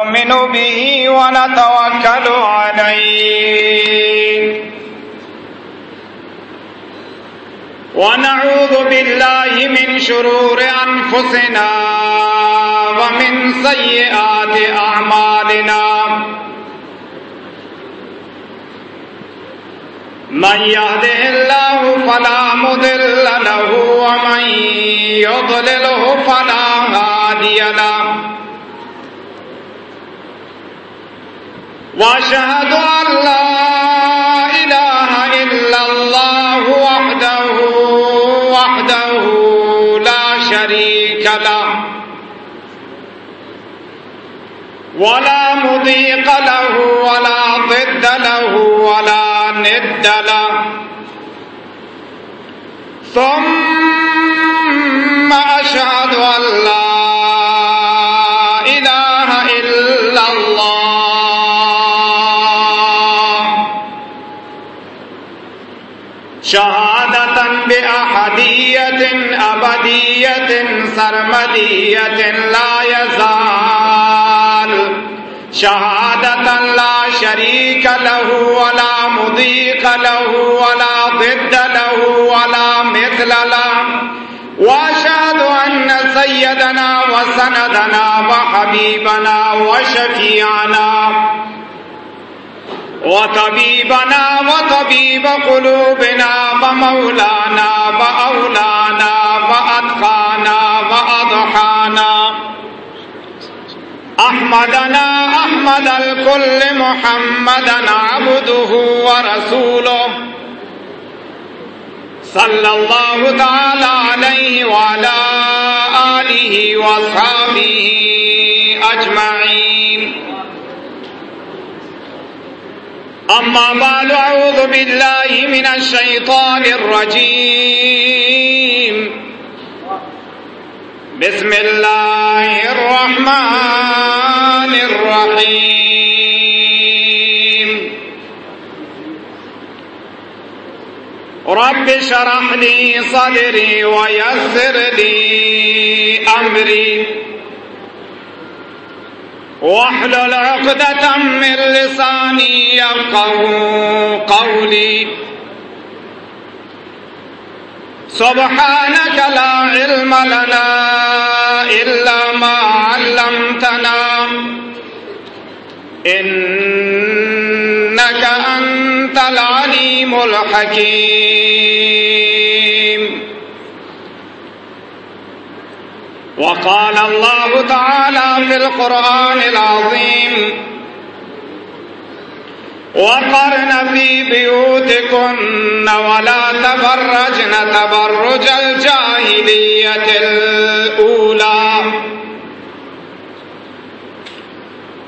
نؤمن به ونتوكل عليه ونعوذ بالله من شرور أنفسنا ومن سيئات أعمالنا من يهده الله فلا مضل له ومن يضلله فلا هادي له. وأشهد أن لا إله إلا الله وحده وحده لا شريك له ولا مضيق له ولا ضد له ولا ند له. ثم أشهد أن لا بأحدية أبدية سرمدية لا يزال شهادة لا شريك له ولا مضيق له ولا ضد له ولا مثل له واشهد ان سيدنا وسندنا وحبيبنا وشفيعنا وطبيبنا وطبيب قلوبنا ومولانا وأولانا وأتقانا وأضحانا. أحمدنا أحمد الكل محمدا عبده ورسوله. صلى الله تعالى عليه وعلى آله وصحبه أجمعين. أما بعد أعوذ بالله من الشيطان الرجيم. بسم الله الرحمن الرحيم. رب شرح لي صدري ويسر لي أمري. واحلل عقدة من لساني يفقه قولي. سبحانك لا علم لنا إلا ما علمتنا. إنك أنت العليم الحكيم. وقال الله تعالى في القرآن العظيم وقرن في بيوتكن ولا تبرجن تبرج الجاهلية الأولى.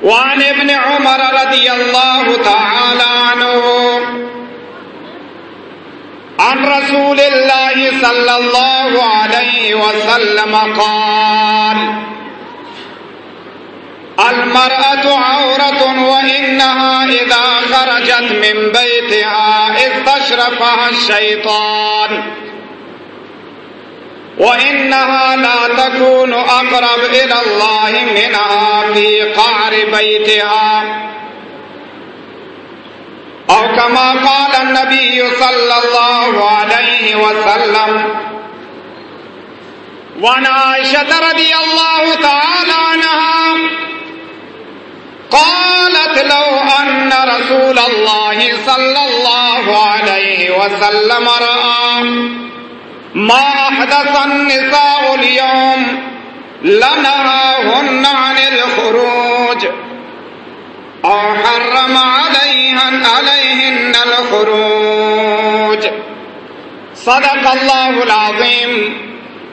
وعن ابن عمر رضي الله تعالى عنه عن رسول الله صلى الله عليه وسلم قال، المرأة عورة وإنها إذا خرجت من بيتها استشرفها الشيطان، وإنها لا تكون أقرب إلى الله منها في قعر بيتها. أو كما قال النبي صلى الله عليه وسلم، وعن عائشة رضي الله تعالى عنها، قالت لو أن رسول الله صلى الله عليه وسلم رأى ما أحدث النساء اليوم لنهاهن عن الخروج أو حرم عليه عليهن الخروج. صدق الله العظيم.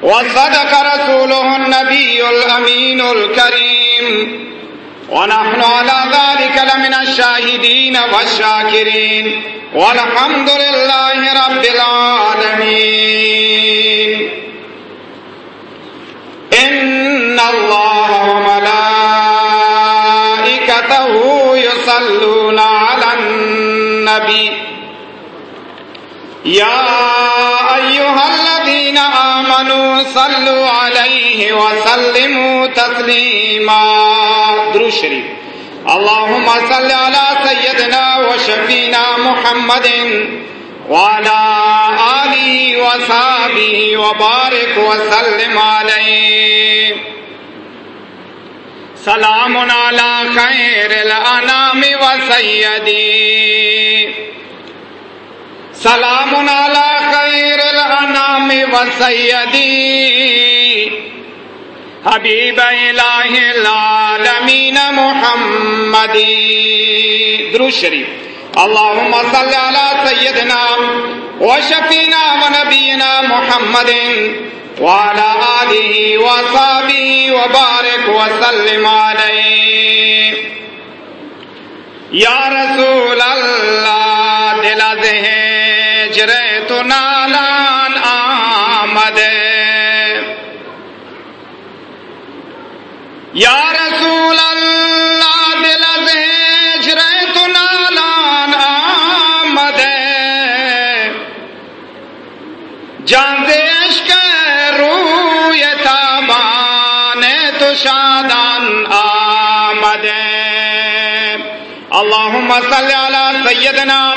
وصدق رسوله النبي الأمين الكريم. ونحن على ذلك لمن الشاهدين والشاكرين. والحمد لله رب العالمين. إن الله النبي يا أيها الذين آمنوا آمنوا صلوا عليه وسلموا تسليما. درو شريف اللهم صل على سيدنا وشفينا محمد وعلى آله وصحبه وبارك وسلم عليه. سلام على خير الأنام وسيدي سلام على خير الأنام وسيدي حبيب إله العالمين محمد درو شريف اللهم صل على سيدنا وشفينا ونبينا محمد وعلى آله وصحبه وبارك وسلم عليه. يا رسول الله، دل ذهجر تو نالان آمد. یا رسول اللہ تو شادان آمد اللهم صل على سيدنا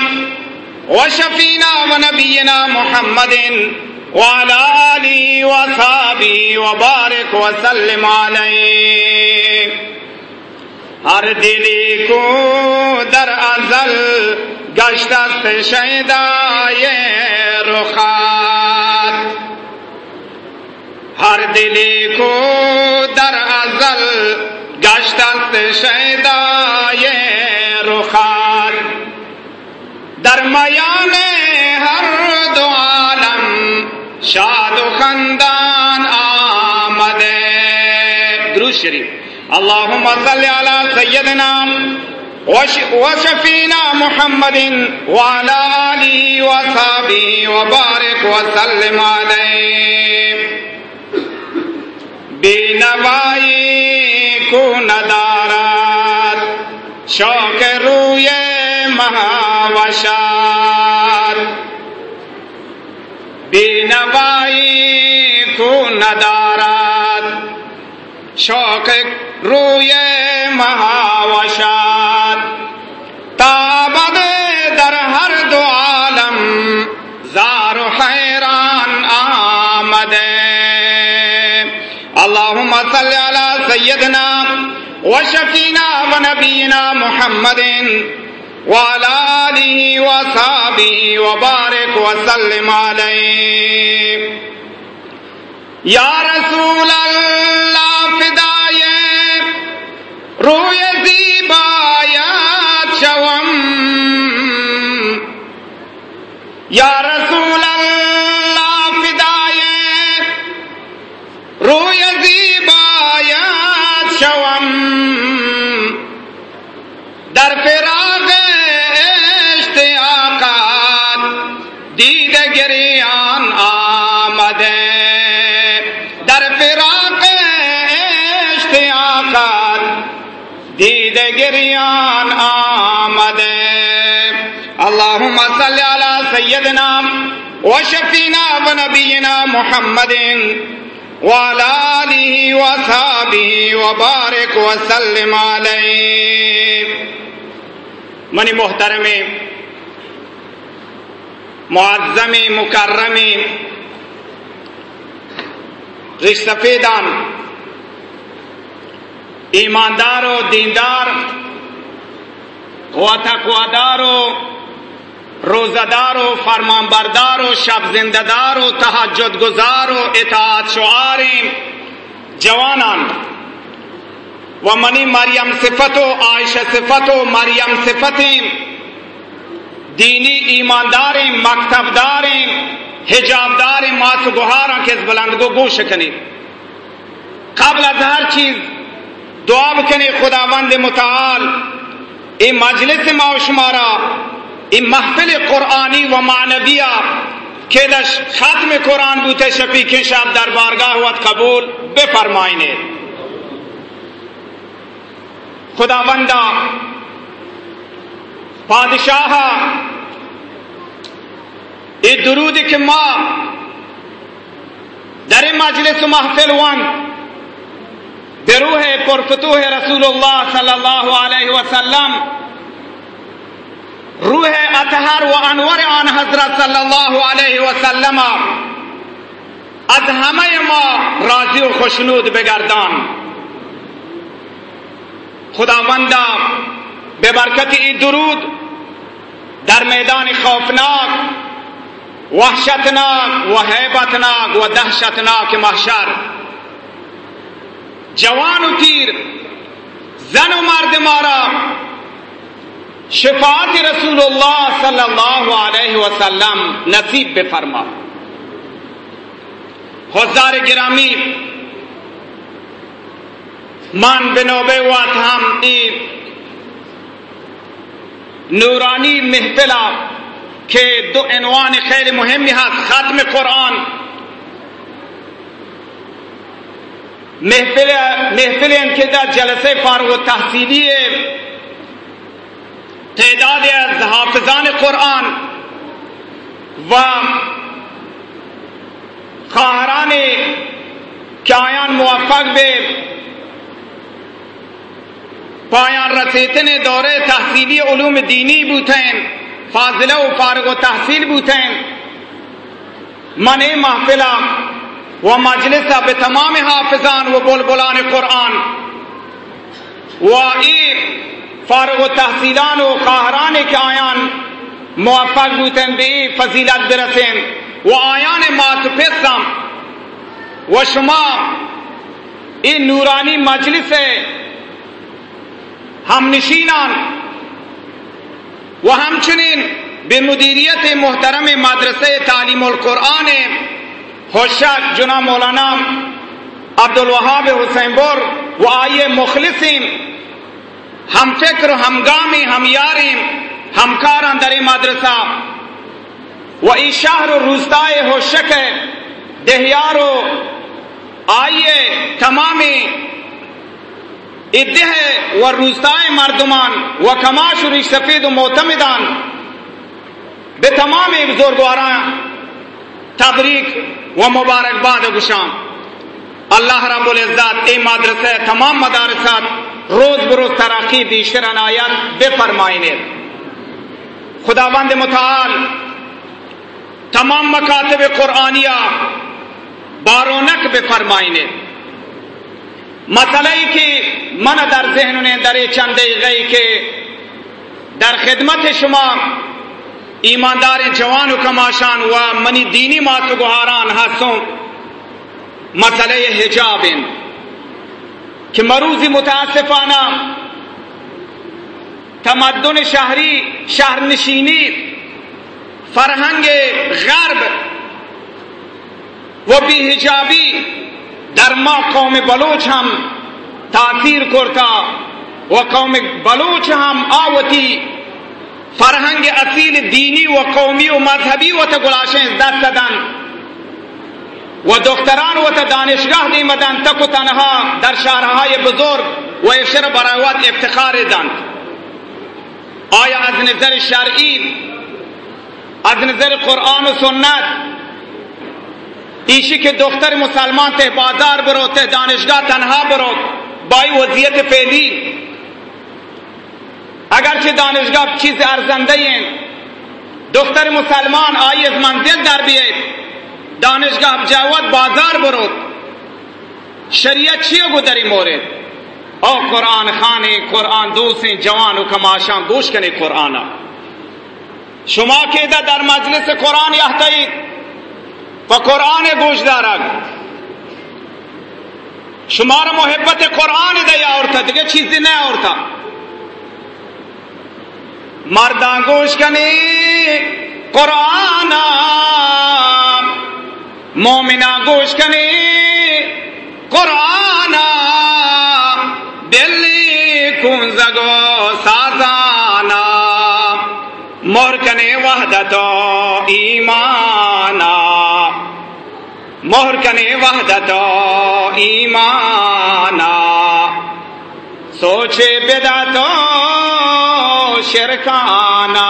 وشفينا ونبينا محمد وعلى آله وصحبه وبارك وسلم عليه ہر دلی کو در ازل گشت است شیدائے رخات ہر دلی کو در ازل گشت است شیدائے رخات درمیان ہر دو عالم شاد و خندان آمد۔ درود شریف۔ اللهم صل على سيدنا وشفينا محمد وعلى آله وصحبه وبارك وسلم عليه بینوائی کو ندارات شوق روی مہاوشات۔ بینوائی کو ندارات شوق روی مہاوشات۔ تابد صل على سيدنا وشفينا ونبينا محمد وعلى آله وصحبه وبارك وسلم عليه یا رسول اللہ، فدائے روی زیبایات شوم۔ یا رسول اللہ، فدائے روی گریان آمدے در فراق اشتیاقات دید گریان آمدے اللهم صل على سيدنا وشفينا ونبينا محمد وعلى آله وصحبه وبارك وسلم عليه منی محترم معظم مکرم رش سفیدان ایماندار و دیندار و تقوادار و روزدار و فرمانبردار و شب زنددار و تحجد گزار و اطاعت شعار جوانان و منی مریم صفت و عائشہ صفت و مریم صفت دینی ایماندار مکتبدار حجابدار مات گہار کے بلند کو گوش کنی۔ قبل از ہر چیز دعا بکنی، خداوند متعال این مجلس ما و شمارا این محفل قرآنی و معنویہ کلش ختم قرآن بوتے شفی کے شاب در بارگاہ وقت قبول بفرمائنے۔ خداوندہ پادشاہ ای درود کہ ما در مجلس محفل وان به پرفتوح رسول الله صلی الله علیه و سلم روح اطهر و انور آن حضرت صلی الله علیه و سلم از همه ما راضی و خوشنود بگردان خداوندا به برکت این درود در میدان خوفناک، وحشتناک و حیبتناک و دهشتناک محشر. جوان و پیر زن و مرد ما را شفاعت رسول الله صلی الله علیه و سلم نصیب بفرما. حضار گرامی، من به نوبه وقت هم این نورانی محفل که دو عنوان خیلی مهمی هست ختم قرآن. محفل محفل که در جلسه فارغ و تحصیلی تعداد از حافظان قرآن و خواهران که آیان موفق به پایان رسیتن دوره تحصیلی علوم دینی بودن فاضله و فارغ و تحصیل بودن من این محفل و مجلس به تمام حافظان و بلبلان قرآن و این فارغ و تحصیلان و خواهران که آیان موفق بودن به این فضیلت برسن. و آیان مات و شما این نورانی مجلس همنشینان و همچنین به مدیریت محترم مدرسه تعلیم القرآن خوشک جناب مولانا عبدالوهاب حسین بر و آئیے مخلصیم ہم فکر ہمگامی ہم یاریم ہمکاران در مدرسہ۔ و ای شہر و روستائے ہوشک دہیارو، آئیے تمامی ادہ و روستائے مردمان و کماش و سفید و معتمدان۔ به تمام بزرگواران تبریک و مبارکباد گشان اللہ رب العزت ای مدرسه تمام مدارسات روز بروز ترقی بیشتر عنایت بفرمائنید خداوند متعال تمام مکاتب قرآنیہ بارونک بے فرمائنے بفرمائنید مسئلہ کی من در ذهن نے در چند دقیقه که در خدمت شما ایماندار جوان و کماشان و منی دینی مات و گوهاران هستم مسئله حجاب که مروزی متاسفانه تمدن شهری شهرنشینی فرهنگ غرب و بیهجابی در ما قوم بلوچ هم تاثیر کرتا و قوم بلوچ هم آوتی. فرهنگ اصیل دینی و قومی و مذهبی و تگلاشن دست دادن. و دختران و دانشگاه دیمدن تک و تنها در شهرهای بزرگ و افشر برایوات افتخار دن. آیا از نظر شرعی از نظر قرآن و سنت ایشی که دختر مسلمان ته بازار برو ته دانشگاه تنها برو بای وضعیت فعلی. اگرچه دانشگاه چیز ارزنده این دختر مسلمان آئی از منزل در بیاید. دانشگاه جواد بازار برو شریعت چیه این مورد؟ او قرآن خانی قرآن دوستی جوان و کماشان گوش کنی قرآن شما که در مجلس قرآن یحتید و قرآن گوش دارد شما را محبت قرآن دی آورتا دیگه چیزی نه آورتا مردان گوش کنی، قرآن مومنا گوش کنی، قرآن دلی کن زگو سازانا مرکن وحدت ایمانا مرکن وحدت ایمانا۔ سوچے بدا تو شرکانا۔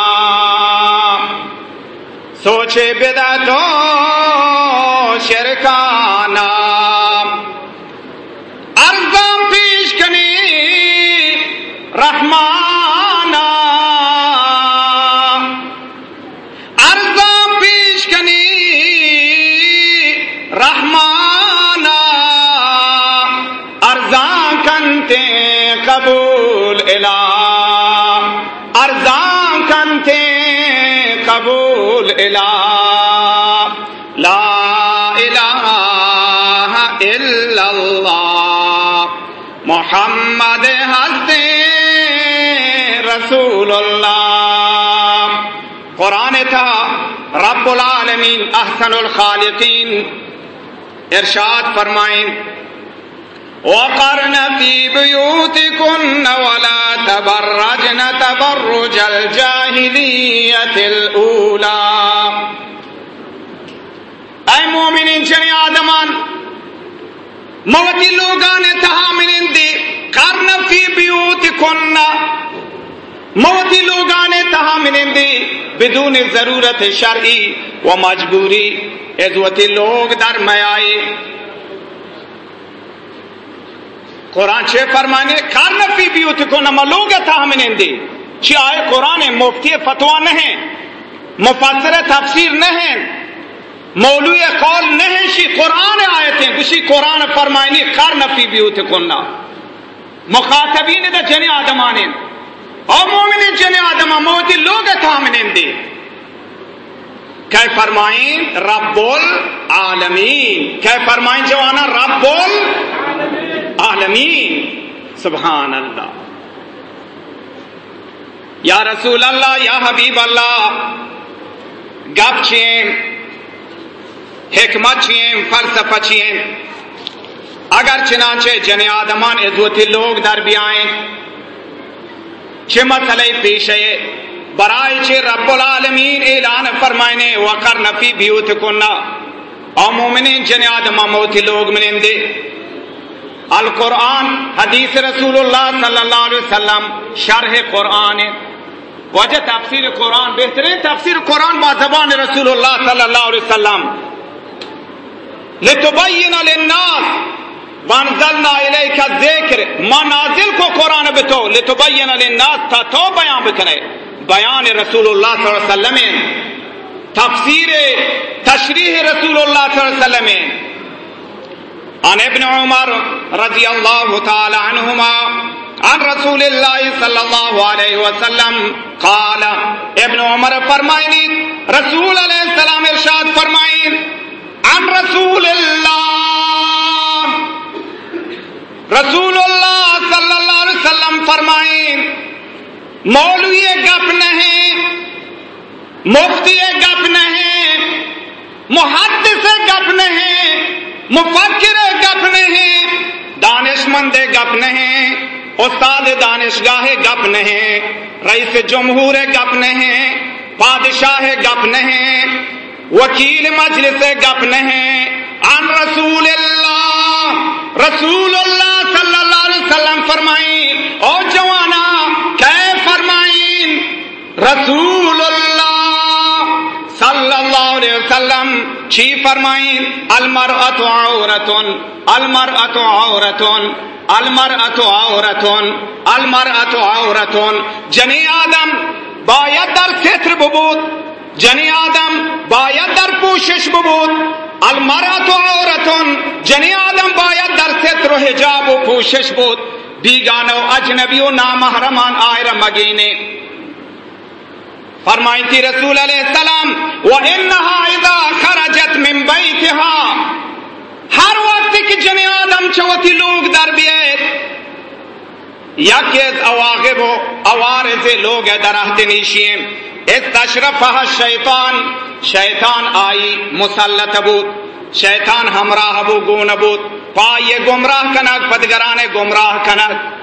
سوچے بدا تو شرکانا۔ قبول لا الہ الا اللہ محمد ہستے رسول اللہ قرآن تھا رب العالمین احسن الخالقین. ارشاد فرمائیں وقرن في بيوتكن ولا تبرجن تبرج الجاهلية الأولى. اے مومنین چنی آدمان موتی لوگان تحاملین دی کرن فی بیوتکن موتی لوگان تحاملین دی بدون ضرورت شرعی و مجبوری ادوتی لوگ در میائی قرآن چه فرمانے کرن فی بیوتکن ما لوگ تحاملین دی چی آئے قرآن مفتی فتوہ نہیں مفسر تفسیر نہیں مولوی قول نہیں شی قرآن آئے تھے گشی قرآن فرمائنی کر نفی بھی ہوتے کننا مخاطبین دا جن آدمان اور مومن جن آدم، موتی لوگ تھامن دے کہ فرمائیں، رب العالمین۔ کہ فرمائیں جوانا، رب العالمین۔ العالمین سبحان اللہ یا رسول اللہ، یا حبیب اللہ، گپ چین حکمت چیم فلسفہ چیم اگر چنانچہ جن آدمان ادوتی لوگ در بیائیں چھ مسئلہ پیش ہے۔ برائے چھ رب العالمین اعلان فرمائنے وقر نفی بیوت کننا او مومنین جن آدمان موتی لوگ منین دے القرآن، حدیث رسول اللہ صلی اللہ علیہ وسلم، شرح قرآن، وجہ تفسیر قرآن، بہترین تفسیر قرآن با زبان رسول اللہ صلی اللہ علیہ وسلم۔ لتبین للناس وانزلنا الیک الذکر، ما نازل کو قرآن بتو، لتبین للناس تا تو بیان بکنے۔ بیان رسول اللہ صلی اللہ علیہ وسلم۔ تفسیر تشریح رسول اللہ صلی اللہ علیہ وسلم۔ عن ابن عمر رضی اللہ تعالی عنہما، عن رسول اللہ صلی اللہ علیہ وسلم، قال، ابن عمر فرمائنی، رسول علیہ السلام ارشاد فرمائن، عن رسول اللہ رسول اللہ صلی اللہ علیہ وسلم فرمائیں مولوی گپ نہیں، مفتی گپ نہیں، محدث گپ نہیں مفکر گپ نہیں۔ دانش مند گپ نہیں۔ استاد دانشگاہ گپ نہیں۔ رئیس جمہور گپ نہیں۔ بادشاہ گپ نہیں۔ وکیل مجلس گپ نہیں۔ عن رسول اللہ رسول اللہ صلی اللہ علیہ وسلم فرمائیں۔ او جوانا کہ فرمائیں؟ رسول اللہ۔ صلی اللہ علیہ وسلم چی فرمائیں المرأت عورتن المرأت عورتن المرأت عورتن المرأت عورتن. جنی آدم باید در ستر ببود، جنی آدم باید در پوشش ببود. المرأت عورتن، جنی آدم باید در ستر و حجاب و پوشش بود. بیگانه و اجنبی و نامحرمان آئر مگینے. فرمائیں تھی رسول علیہ السلام، وَإِنَّهَا اِذَا خَرَجَتْ مِن بَيْتِهَا۔ ہر وقت کی جنی آدم چوتی لوگ در بیت یکیز اواغب اوارز لوگ درہت نیشیم اس تشرفہ شیطان۔ شیطان آئی، مسلط بود۔ شیطان ہمراہ بو گون بود۔ پائیے گمراہ کنک پدگرانے گمراہ کنک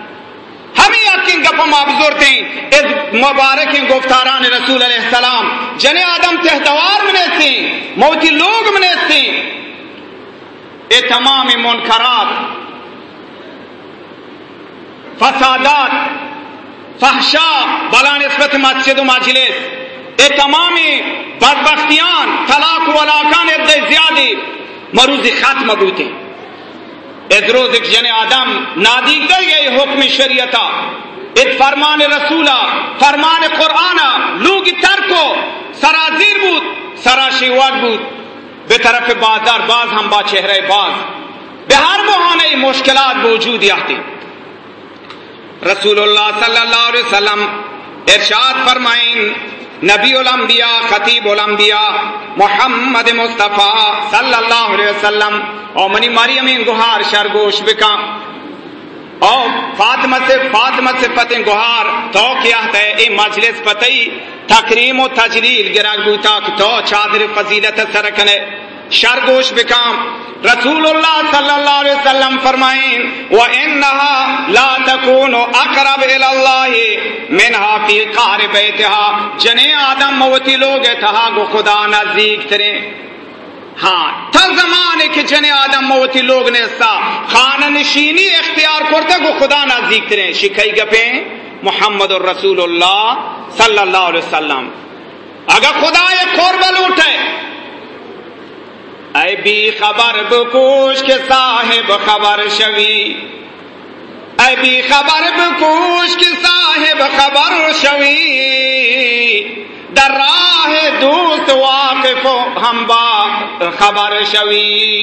ہمیں یقین گپم ابزور تھیں۔ اس مبارک گفتاران رسول علیہ السلام جن آدم تہتوار میں موتی لوگ میں تھیں اے تمام منکرات، فسادات فحشا بلا نسبت مسجد و مجلس اے تمام بدبختیان طلاق و علاقان ابد زیادی مروز ختم بوتے ادروز ایک جن آدم نادیگ گئی حکم شریعتا ات فرمان رسولا فرمان قرآن لوگ ترکو سرازیر بود سرا شیوان بود۔ به طرف بازار، باز ہم با چہرے باز۔ به ہر بہانے مشکلات بوجود آتی رسول اللہ صلی اللہ علیہ وسلم ارشاد فرمائیں، نبی الانبیاء، خطیب الانبیاء، محمد مصطفیٰ صلی اللہ علیہ وسلم اور منی مریم گہار شرگوش بکا۔ اور فاطمہ سے فاطمہ سے فتح گہار تو کیا ہے؟ اے مجلس پتئی تکریم و تجلیل گرگ بوتا تو چادر فضیلت سرکنے شرگوش بکام رسول اللہ صلی اللہ علیہ وسلم فرمائیں وَإِنَّهَا لَا تَكُونُ اَقْرَبْ إِلَى اللَّهِ مِنْهَا فِي قَارِ بَيْتِهَا جنہیں آدم موتی لوگ تہا گو خدا نزدیک ترے۔ ہاں تر زمانے کے جنے آدم موتی لوگ نے سا خانہ نشینی اختیار کرتے گو خدا نزدیک ترے شکھائی گپیں محمد الرسول اللہ صلی اللہ علیہ وسلم۔ اگر خدا یہ قربل اٹھے، اے بی خبر بکوش کے صاحب خبر شوی۔ اے بی خبر بکوش کے صاحب خبر شوی۔ در راہ دوست واقف ہم با خبر شوی۔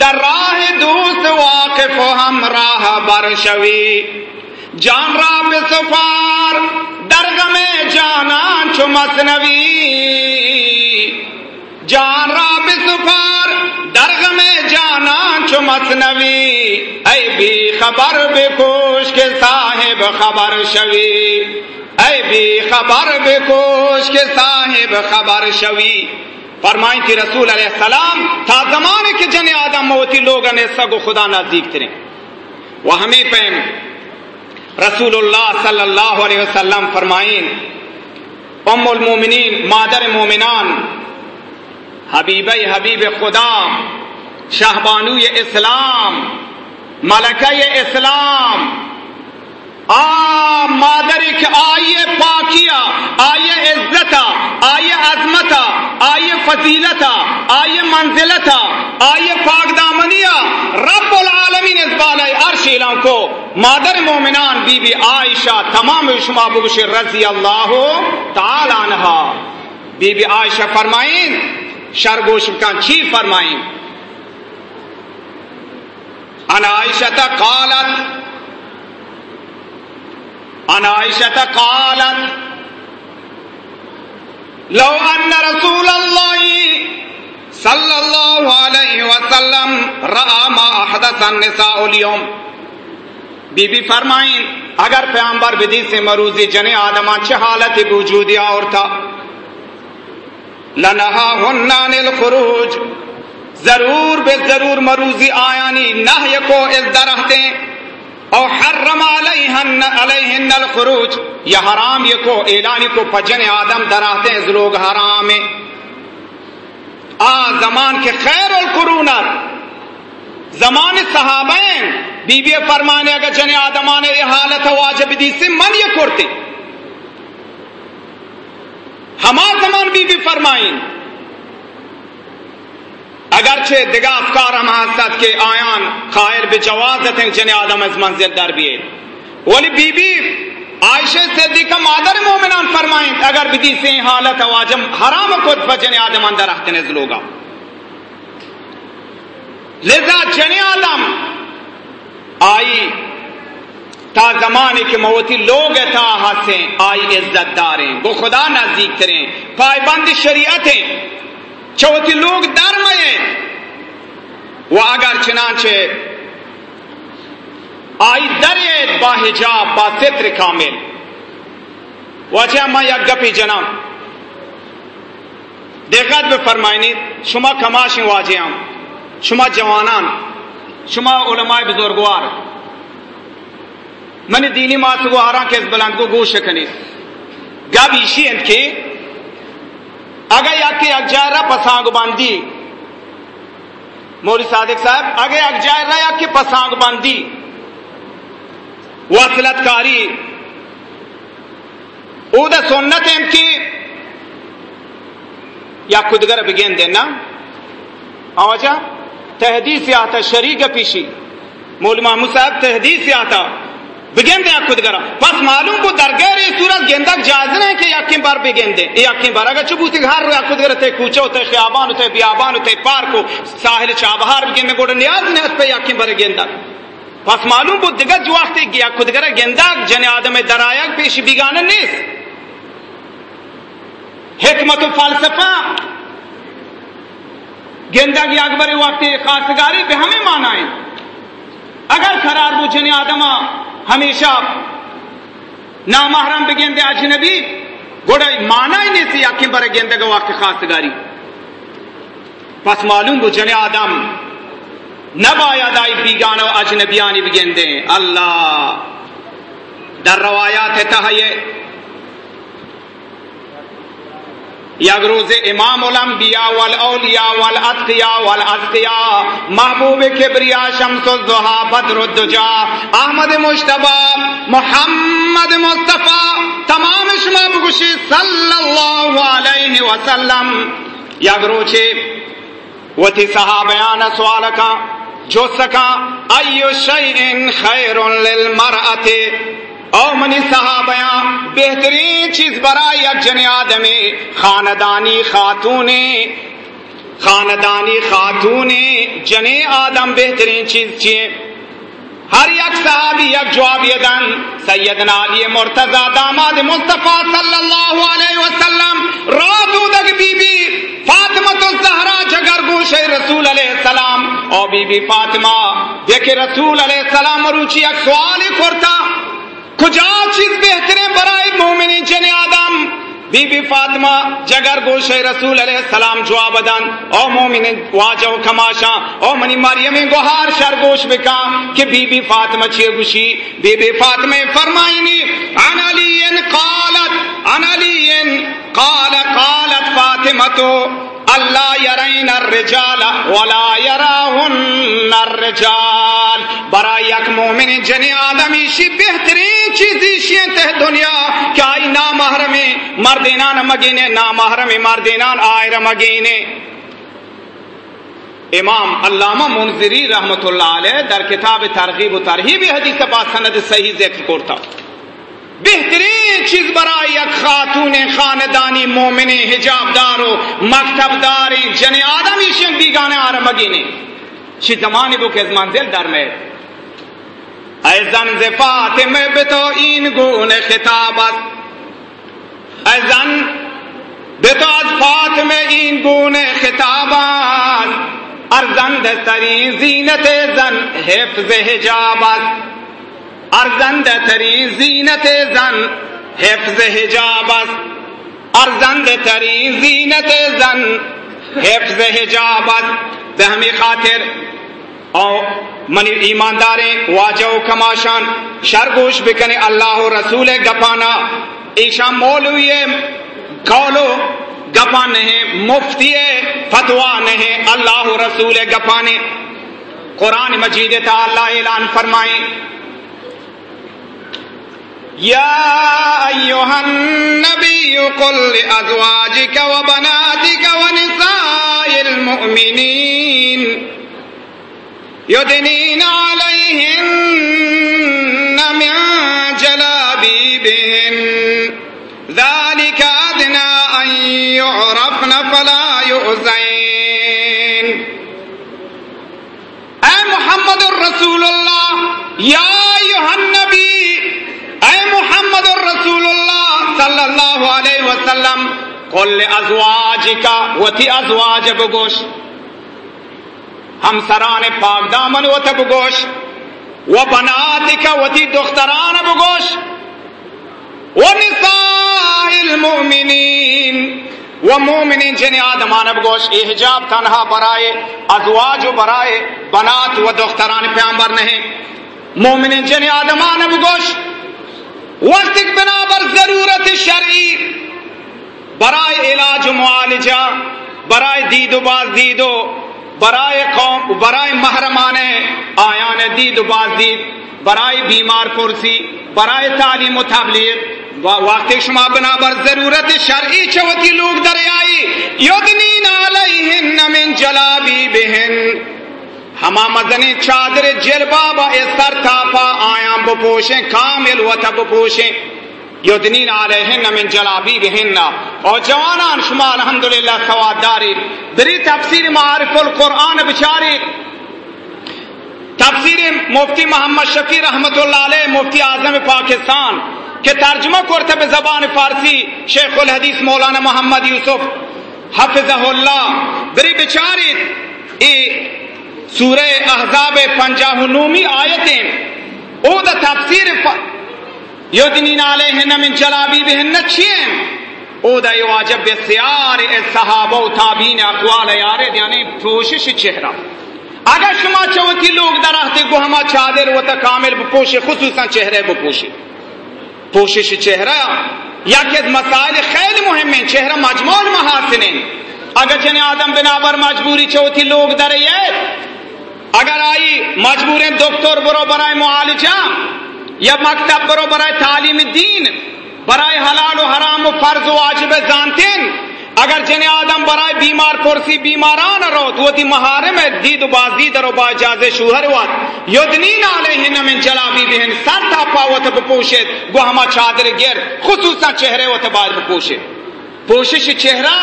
در راہ دوست واقف ہم راہ بر شوی۔ جان را بسفار درگم جانان چو مصنوی۔ جان را بسفار درگ میں جانا چو مصنوی۔ اے بھی خبر بے کوش کے صاحب خبر شوی۔ اے بھی خبر بے کوش کے صاحب خبر شوی۔ فرمائیں تھی رسول علیہ السلام تھا زمانے کے جن آدم موتی لوگ نے سگو خدا نزدیک ترے۔ وہ ہمیں پہن۔ رسول اللہ صلی اللہ علیہ وسلم فرمائیں۔ ام المومنین، مادر مومنان۔ حبیب حبیب خدا شہبانو اسلام، ملکہ اسلام۔ آ مادر آئیے پاکیا آئیے عزتا آئیے عظمتا آئیے فضیلتا آئیے منزلتا آئیے پاک دامنیا رب العالمین اس بالائے عرش کو۔ مادر مومنان، بی بی عائشہ، تمام شما بشر رضی اللہ تعالی عنہ بی بی عائشہ فرمائیں شرگوش کا چھی فرمائیں۔ انائشت قالت انائشت قالت، لو ان رسول اللہ صلی اللہ علیہ وسلم رأى ما احدث النساء اليوم بی بی فرمائیں اگر پیامبر بدی سے مروزی جنے آدمان چھ حالت وجودی اور تھا لنہا ہنان الخروج، ضرور بے ضرور مروزی آیانی نہ کو اس درہتے او حرم علیہن علیہن الخروج. یہ حرام یہ کو اعلانی کو پجن آدم درہتے اس لوگ حرام. آ زمان کے خیر القرونت. زمان صحابین. بی بی فرمانے اگر جن آدمان یہ حالت واجب دی سے من یہ کرتے ہمار زمان بھی بھی فرمائیں. اگرچہ دگا افکار ہم حسد کے آیان خائر بے جوازت ہیں جنہیں آدم از منزل در بیئے ولی بی بی عائشہ صدیقہ مادر مومنان فرمائیں اگر بدی سے حالت واجم حرام کود فجن آدم اندر رہتے نزل ہوگا۔ لذا جن آدم آئی، تا زمانے کے موتی لوگ تا ہنسیں آئی عزت داریں، وہ خدا نزدیک کریں پائے بند شریعتیں۔ چوتی لوگ در میں وہ اگر چنانچہ آئی درے با حجاب با ستر کامل وجہ میں یک گپی جنام دیکھت بھی فرمائنی شما کماشی واجیاں شما جوانان شما علماء بزرگوار من دینی ماسو گو ہران کے اس بلند کو گوش کنی گاب ایشی انت کی اگر یا اگ جائے پسانگ باندی۔ موری صادق صاحب اگر اگ جائے پسانگ باندی۔ وصلت کاری۔ او دا سنت انت کی یا خودگر بگین دینا آجا تحدیث آتا شریک پیشی۔ مول محمود صاحب، تحدیث آتا بگندے خود گرا۔ پس معلوم کو در غیر صورت گندک جائز نہیں کہ یقین بار بگندے یقین بار۔ اگر چبوتی گھر رو خود گرا تے کوچو تے خیابان تے بیابان تے پارک ساحل چابہار بگندے گوڑ نیاز نہیں پہ یقین بار گندک پس معلوم بود دیگر جو وقتی گیا خود گرا گندک جن آدم درایا پیش بیگانه نیست۔ حکمت و فلسفہ۔ گندگ اکبر وقتی خاصگاری به ہمیں معنی اگر قرار بو جن آدم ہمیشہ نامحرم بگندے اجنبی، گوڑا مانا ہی نہیں سی اکی برے گندے گا وقت خاصگاری پس معلوم بو جن آدم، نباید آئی بیگانو اجنبیانی بگندے اللہ، در روایات تہیے یک روز امام الانبیاء والاولیاء والاتقیاء والاتقیاء، محبوب کبریا، شمس الزہا بدر الدجا، احمد مشتبہ محمد مصطفیٰ، تمام شما بگوشی صلی اللہ علیہ وسلم. یک روچے وتی صحابیان سوالکا جو سکا ایو شیئن خیر للمرأة او منی صحابیاں، بہترین چیز برای یک جن آدم خاندانی خاتون خاندانی خاتون جن آدم بہترین چیز چیئے۔ ہر یک صحابی یک جواب یدن سیدنا علی مرتضی داماد مصطفیٰ صلی اللہ علیہ وسلم راتو دک بی بی فاطمہ تو زہرا جگر گوش رسول علیہ السلام۔ او بی بی فاطمہ، دیکھ رسول علیہ السلام روچی یک سوالی کرتا۔ کجا چیز بہترین برائے مومنی جن آدم؟ بی بی فاطمہ، جگر گوش رسول علیہ السلام جواب دن او مومن واجو کماشا او منی مریم گوہار شر گوش بکا کہ بی بی فاطمہ چھ گوشی۔ بی بی فاطمہ فرمائنی ان علی قالت ان علی قال قالت فاطمہ تو اللہ یرین الرجال ولا یراہن الرجال برای یک مومن جن آدمی شی بہترین چیزی شی تے دنیا کیا ای نامحرم مردینان مگینے نامحرم مردینان آئر مگینے۔ امام علامہ منذری رحمت اللہ علیہ در کتاب ترغیب و ترہیب حدیث با سند صحیح ذکر کرتا۔ ہوں بہترین چیز برای یک خاتون خاندانی مومن حجاب دارو مکتب داری جن آدمی شن بیگانے آر مگینے چی زمانی بو که از منزل در میں ای زن ز فاطمه به تو این گونه خطابت ای زن به تو از فاطمه این گونه خطابت ارزند ترین زینت زن، حفظ حجابت ارزند ترین زینت زن، حفظ حجابت ارزند ترین زینت زن، حفظ حجابت به ہمی خاطر او منی ایمانداریں واجو کماشان شرگوش بکنے اللہ رسول گپانا. ایشا مولوی قولو گپا نہیں مفتی فتوا نہیں اللہ رسول گپانے قرآن مجید تعالی اعلان فرمائیں يا أيها النبي قل لأزواجك وبناتك ونساء المؤمنين يدنين عليهن من جلابيبهن. ذلك أدنى أن يعرفن فلا يؤذين. أي محمد رسول الله يا أيها النبي صلی اللہ علیہ وسلم کل ازواج کا وتی ازواج بگوش۔ ہم سران پاک دامن و بگوش۔ و بنات کا وتی دختران بگوش۔ و نساء المؤمنین۔ و مومنین جن آدمان بگوش۔ احجاب تنہا برائے، ازواج برائے، بنات و دختران پیامبر نہیں۔ مومنین جن آدمان بگوش۔ وقت بنابر ضرورت شرعی، برائے علاج و معالجہ، برائے دید و باز دید و برائے قوم، برائے محرمان آیان دید و باز دید برائے بیمار پرسی، برائے تعلیم و تبلیغ وقت شما بنابر ضرورت شرعی چوتی لوگ دریائی، یدنین علیہن من جلابی بہن ہما مدنی چادر جلباب سر تھاپا آیا بپوشیں، کامل و تب بپوشیں۔ یدنین علیہن من جلابی بہن۔ اور جوانان شما الحمدللہ سواد داری بری تفسیر معارف القرآن بچاری۔ تفسیر مفتی محمد شفیع رحمت اللہ علیہ، مفتی اعظم پاکستان کے ترجمہ کرتے بے زبان فارسی، شیخ الحدیث مولانا محمد یوسف حفظ اللہ۔ بری بچاری۔ ای سورہ احزاب پنجاہ نومی آیتیں۔ او دا تفسیر یدنین علیہن من جلابی بہن چین او دا واجب بسیار صحابہ و تابین اقوال یارے یعنی پوشش چہرہ۔ اگر شما چوتی لوگ درخت گو ہما چادر و تا کامل بپوشے خصوصا چہرے بپوشے پوشش چہرہ یا کہ مسائل خیلی مهم ہیں، چہرہ مجموع محاسن ہیں۔ اگر جن آدم بنابر مجبوری چوتی لوگ در یہ اگر آئی مجبور دکتر برو برائے معالجہ یا مکتب برو برائے تعلیم دین، برائے حلال و حرام و فرض و واجب جانتے اگر جن آدم برائے بیمار پرسی بیماران رو، تو تی محارم ہے، دید و بازدید رو با شوہر وات۔ یدنین علیہن من جلابی بہن، سر تا پاوت بپوشید، گو ہما چادر گر خصوصا چہرے و تباج بپوشید۔ پوشش چہرہ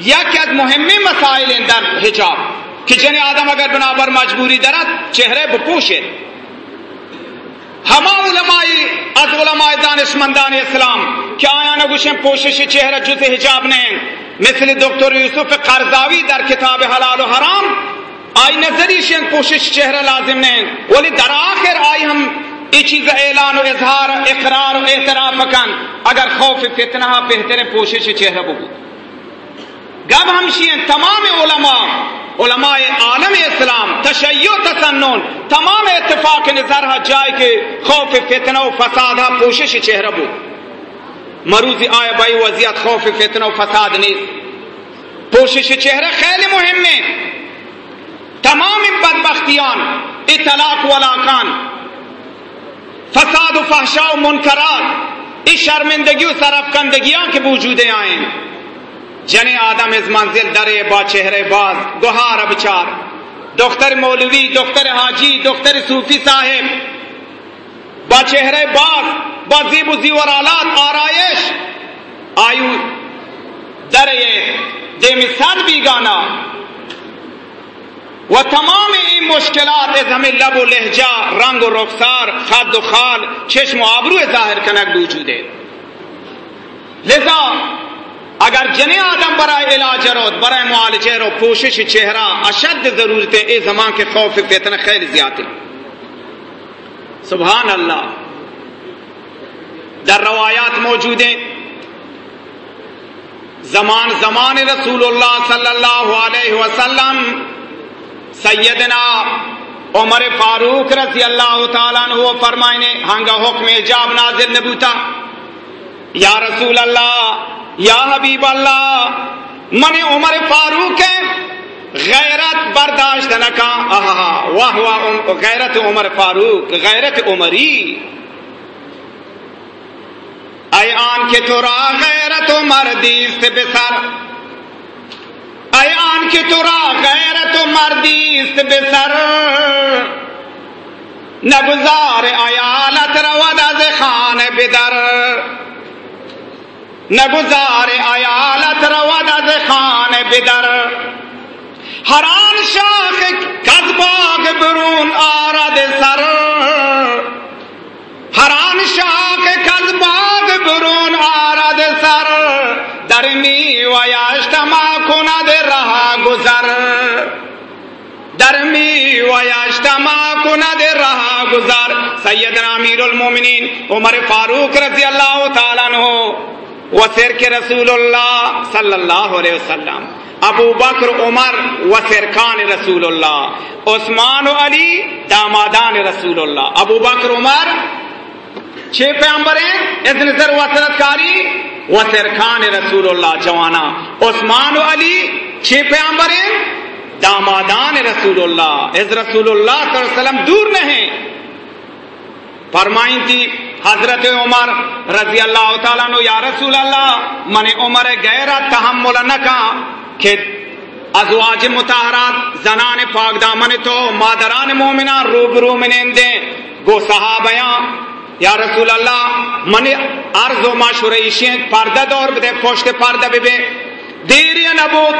یک از مهمی مسائل در حجاب۔ کہ جن آدم اگر بنابر مجبوری درد، چہرے بپوشید ہما علمائی از علماء دانش مندان اسلام کیا آیا نگوشیں پوشش چہرہ جز حجاب نہیں مثل دکتر یوسف قرضاوی در کتاب حلال و حرام، آئی نظری شن پوشش چہرہ لازم نہیں ولی در آخر آئی ہم ای چیز اعلان و اظہار، اقرار و اعتراف کن اگر خوف فتنہ بہتر پوشش چہرہ بگو۔ گب ہمشی تمام علماء علماء عالم اسلام، تشیع تسنن، تمام اتفاق نظر جائے کے خوف فتنہ و فساد پوشش چہرہ بو مروزی آئے بائی وضعیت خوف فتنہ و فساد نیز پوشش چہرہ خیلی مهم ہے۔ تمام بدبختیان، اطلاق ولاکان فساد و فحشاء و منکرات اس شرمندگی و سرفکندگیاں کے وجودیں آئیں جن آدم از منزل درے با چہرے باز گہار بچار دختر مولوی، دختر حاجی، دختر صوفی صاحب. با چہرے باز، با زیب و زیورالات آرائش آیو درے دیم صد بھی گانا و تمام این مشکلات از ہمیں لب و لہجہ رنگ و رخسار، خد و خال، چشم و آبرو ظاہر کنک وجود لذا اگر جنے آدم برائے علاج رو برائے معالجہ رو پوشش، چہرہ، اشد ضرورت اے زمان کے خوف، فتنہ خیر زیادہ سبحان اللہ۔ در روایات موجود ہیں۔ زمان زمان رسول اللہ صلی اللہ علیہ وسلم، سیدنا عمر فاروق رضی اللہ تعالیٰ عنہ فرمائنے ہنگا حکم جاب نازل نبوتا۔ یا رسول اللہ یا حبیب اللہ، من عمر فاروق ہے، غیرت برداشت نہ کا۔ واہ واہ غیرت عمر فاروق، غیرت عمری۔ اے آن کے تورا، غیرت عمر دیست بسر۔ اے آن کے تورا، غیرت عمر دیست بسر۔ نگزار ایالت رود از خان بدر۔ نگزار ایالت رود از خان بدر۔ هران شاخ کذباغ برون آرد سر۔ هران شاخ کذباغ برون آرد سر۔ درمی و یشتما کند رها گذر در می و یشتما کند رها گذر سیدنا امیر المومنین عمر فاروق رضی اللہ تعالیٰ عنہ۔ و کے رسول اللہ صلی اللہ علیہ وسلم، ابو بکر، عمر و سرکان رسول اللہ، عثمان و علی دامادان رسول اللہ، ابو بکر، عمر، چھ پیامبر ہیں، اس نظر وسرت کاری و سرکان رسول اللہ جوانا عثمان و علی چھ پیامبر ہیں، دامادان رسول اللہ از رسول اللہ صلی اللہ علیہ وسلم دور نہیں۔ فرمائیں تھی حضرت عمر رضی اللہ تعالیٰ نو یا رسول اللہ، من عمر غیر تحمل نہ کہ ازواج متحرات زنان پاک دامن تو، مادران مومنان روبرو منندے گو صحابیاں، یا رسول اللہ، من عرض و ماشوریشین پردہ دور بدے پوشت پردہ بے دیری نبوت،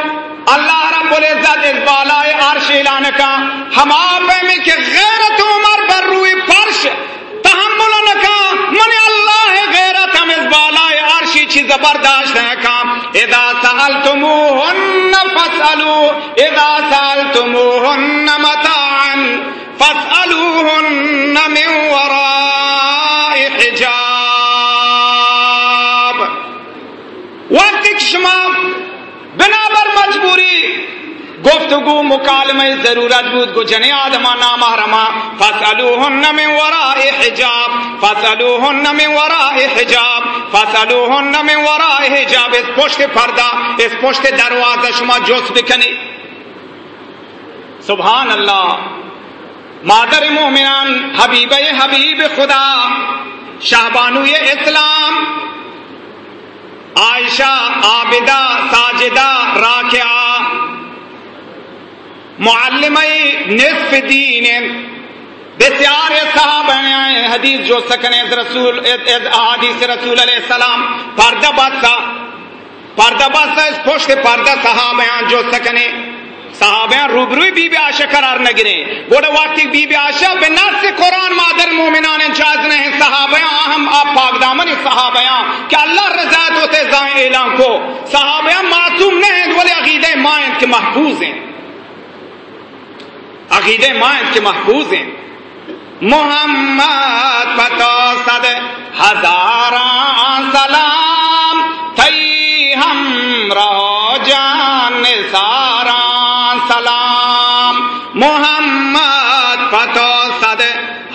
اللہ رب العزت اس بالائے عرش اعلان کا ہم آپ میں کہ غیرت عمر پر روئی فرش تحمل کا من اللہ غیرت ہم اس بالائے برداشت ہے کام۔ ادا سال تم سألتموهن فاسألوا۔ اذا سألتموهن متان فاسألوهن من وراء حجاب۔ وقت بنا پر مجبوری۔ گفتگو مکالمہ ضرورت بود گو جنے آدما نامحرما فسألوهن من وراء حجاب فسألوهن من وراء حجاب فسألوهن من وراء حجاب، اس پشت پردہ، اس پشت دروازہ شما جوس بکنی۔ سبحان اللہ۔ مادر مومنان، حبیب حبیب خدا شہبانو اسلام۔ عائشہ، عابدہ، ساجدہ، راکعہ۔ معلم نصف دین بسیار صاحب ہیں، حدیث جو سکنے رسول حدیث رسول علیہ السلام، پردہ بادشاہ پردہ بادشاہ اس پشت پردہ صحاب ہیں، جو سکنے صحاب ہیں، روبروی بی بی آشا قرار نہ گرے۔ گوڑا وقتی بی بی آشا بنات سے قرآن مادر مومنان جاز نہیں صحابہ ہیں، ہم آپ پاک دامن صحابہ کہ اللہ رضایت ہوتے زائن اعلان کو۔ صحابہ معصوم نہیں ولی عقیدہ مائن کے محفوظ ہیں۔ عقیدے مائن کے محفوظ ہیں۔ محمد پتو صد ہزاران سلام تئی ہم رہو جان ساران سلام۔ محمد پتو صد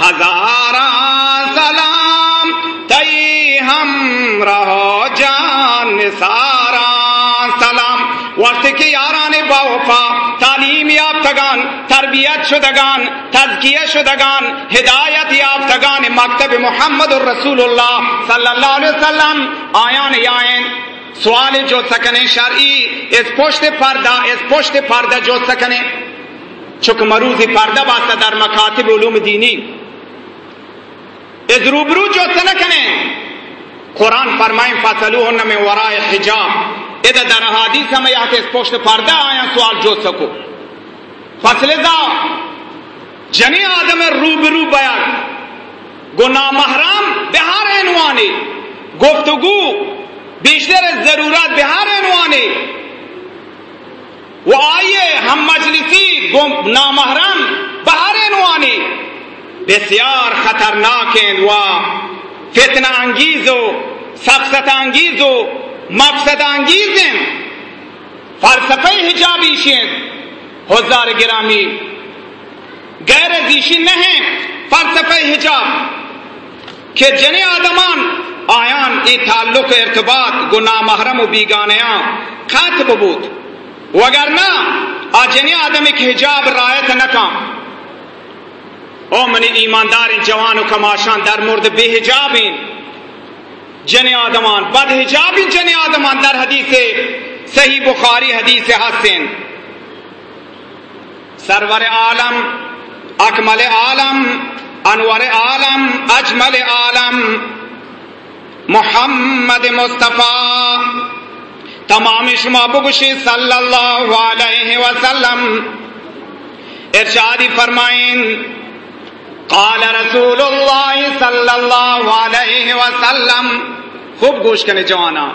ہزاران سلام تئی ہم رہو جان ساران سلام۔ وقت کی یاران باوفا تعلیم یافتگان، تربیت شدگان تزکیه شدگان، ہدایت یافتگان مکتب محمد الرسول اللہ صلی اللہ علیہ وسلم، آیان یائن سوال جو سکنے شرعی، اس پشت پردہ، اس پشت پردہ جو سکنے چک مروزی پردہ باستا در مکاتب علوم دینی۔ اس روبرو جو سنکنے، قرآن فرمائیں فاصلوہن من وراء حجاب۔ ادھا در حدیث ہمیں یہاں کے اس پشت آیا سوال جو سکو۔ فصل دا جنی آدم روبرو بیان۔ گو نامحرام بہار انوانے گفتگو بیشتر ضرورت بہار انوانے وہ آئیے ہم مجلسی گو نامحرام بہار انوانے بسیار خطرناک ہیں وہ فتنہ انگیز ہو سفست انگیز ہو مقصد انگیز ہیں۔ فلسفہ حجابی حضار گرامی۔ غیر زیشی نہیں فلسفہ حجاب۔ کہ جن آدمان، آیان ای تعلق ارتباط، گناہ محرم و بیگانیاں خط ببود۔ وگرنہ آ آدم ایک حجاب رایت نکام او منی ایماندار جوان و کماشان در مورد بے حجابین۔ جن آدمان، بد حجابین جن آدمان، در حدیث صحیح بخاری، حدیث حسن۔ سرور عالم، اکمل عالم، انور عالم، اجمل عالم۔ محمد مصطفیٰ، تمام شما بگشی صلی اللہ علیہ وسلم۔ ارشادی فرمائیں قال رسول اللہ صلی اللہ علیہ وسلم، خوب گوش کرنے جوانا۔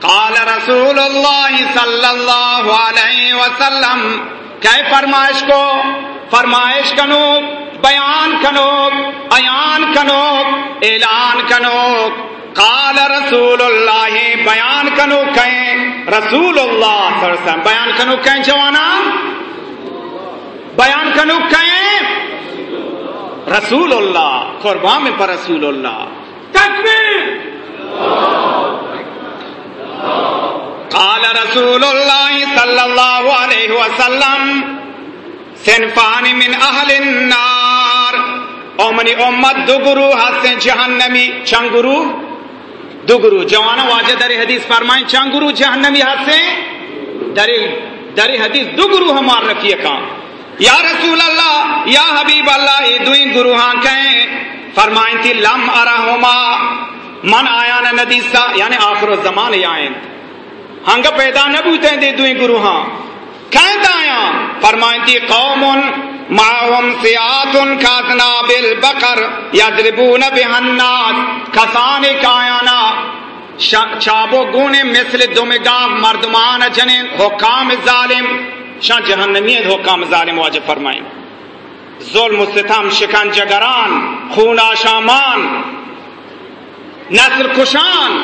قال رسول اللہ صلی اللہ علیہ وسلم کہ فرمائش کو؟ فرمائش کنو بیان کنو ایان کنو اعلان کنو قال رسول اللہ بیان کنو کہیں؟ رسول اللہ صلی اللہ علیہ وسلم۔ بیان کنو کہیں جوانا؟ بیان کنو کہیں؟ رسول اللہ، قربان میں پر رسول اللہ۔ تکبیر! قال رسول اللہ صلی اللہ علیہ وسلم، سنفان من اہل النار۔ او امت، دو گروہ ہستیں جہنمی چند گروہ دو گروہ جوانا واجہ در حدیث فرمائیں چند گروہ جہنمی ہستیں در در حدیث دو گروہ ہمار رکھیے کام۔ یا رسول اللہ، یا حبیب اللہ، یہ دوئیں گروہاں کہیں، فرمائیں تھی، لم ارہما، من آیا نہ ندیسا یعنی آخر الزمان آئیں ہنگ پیدا نہ بوتے دے دوئیں گروہاں۔ کہیں آیا، فرمائیں تھی قوم معهم سیات کاسنا بالبقر یضربون بہنات کسانے کایانا چابو گونے مثل دمگا مردمان جنین حکام ظالم۔ شاہ جہنمیت حکام ظالم واجب فرمائیں۔ ظلم و ستم، شکن جگران، خون شامان نسل کشان،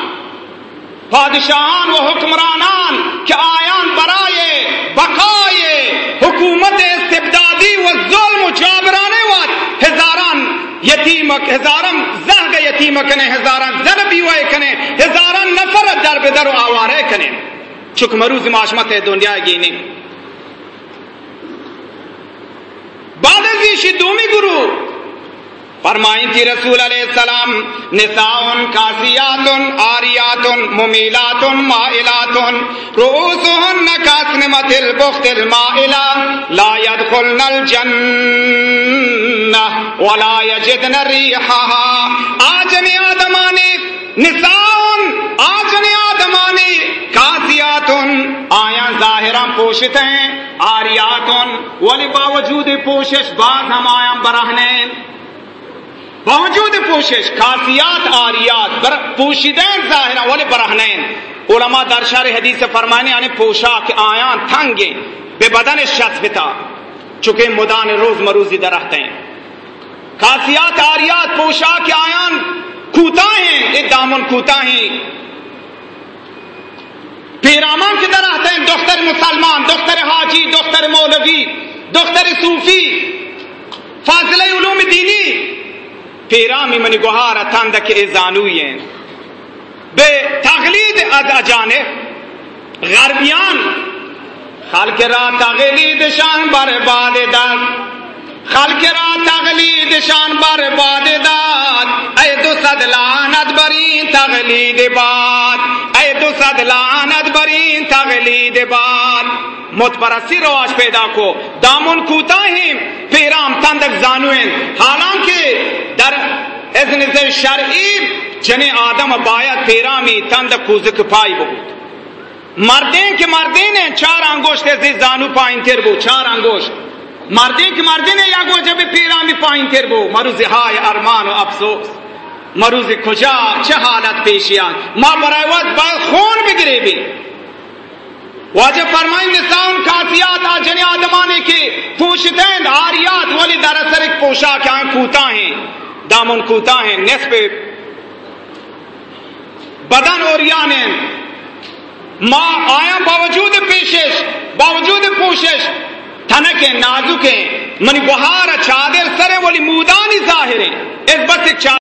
بادشاہان و حکمرانان کہ آیان برائے، بقائے، حکومت استبدادی و ظلم و جابرانے وات ہزاران یتیم ہزاران زہگ یتیم کنے ہزاران ذنبی ہوئے کنے، ہزاران نفر در بدر و آوارے کنے۔ چک مروز معاشمت دنیا گینے۔ بعد ازیشی دومی گروہ فرمائیں تھی رسول علیہ السلام، نساؤن کاسیات آریات ممیلات مائلات رؤوسهن كاسنمة البخت المائلة لا يدخلن الجنة ولا يجدن ريحها آجن آدمانی نساؤن آجن آدمانی کاسیات آیا ظاہرہ پوشت ہیں آریات ولی باوجود پوشش بعد ہم آیا برہنے باوجود پوشش خاصیات آریات، بر پوشیدین ظاہرہ ولی برہنین علماء در شار حدیث فرمانے یعنی پوشاک آیان تھنگیں بے بدن شخص بتا چکے مدان روز مروزی درخت ہیں۔ خاصیات آریات، پوشاک آیان کوتا ہیں ایک دامن کوتا ہیں پیرامان کی درخت ہیں، دختر مسلمان، دختر حاجی، دختر مولوی، دختر صوفی فاضل علوم دینی۔ پیرامی منی گوهار تند که ازانوین به تقلید از اجانب غربیان خلق را تقلیدشان برباد داد خلق را تقلیدشان برباد داد۔ ای دو صد لعنت برین تقلید باد۔ ای دو صد لعنت برین تقلید باد۔ مت متپرستی رواج پیدا کو۔ دامن کوتا کوتاہیم پیرام تندک زانوین حالانکہ در اذن شرعی جن آدم باید پیرامی تندک کوزک پائی بود مردین کے مردین چار انگوشت سے زانو پائن تیر بو۔ چار انگوشت۔ مردین کے مردین ہیں یا گو جب پیرامی پائن تیر بو. مروز ہائے ارمان و افسوس. مروز کجا؟ چه حالت پیشیان؟ ما برای وقت باید خون بگیره بی واجب فرمائیں نسان کاسیات آجنی آدمانے کے پوشتین آریات، ولی در اثر ایک پوشاک آئیں کوتا ہیں دامن کوتا ہیں نصف بدن اوریان ہیں ما آیا باوجود پیشش باوجود پوشش تھنکیں نازک منی بہار چادر سرے والی مودانی ظاہریں اس بس ایک چادر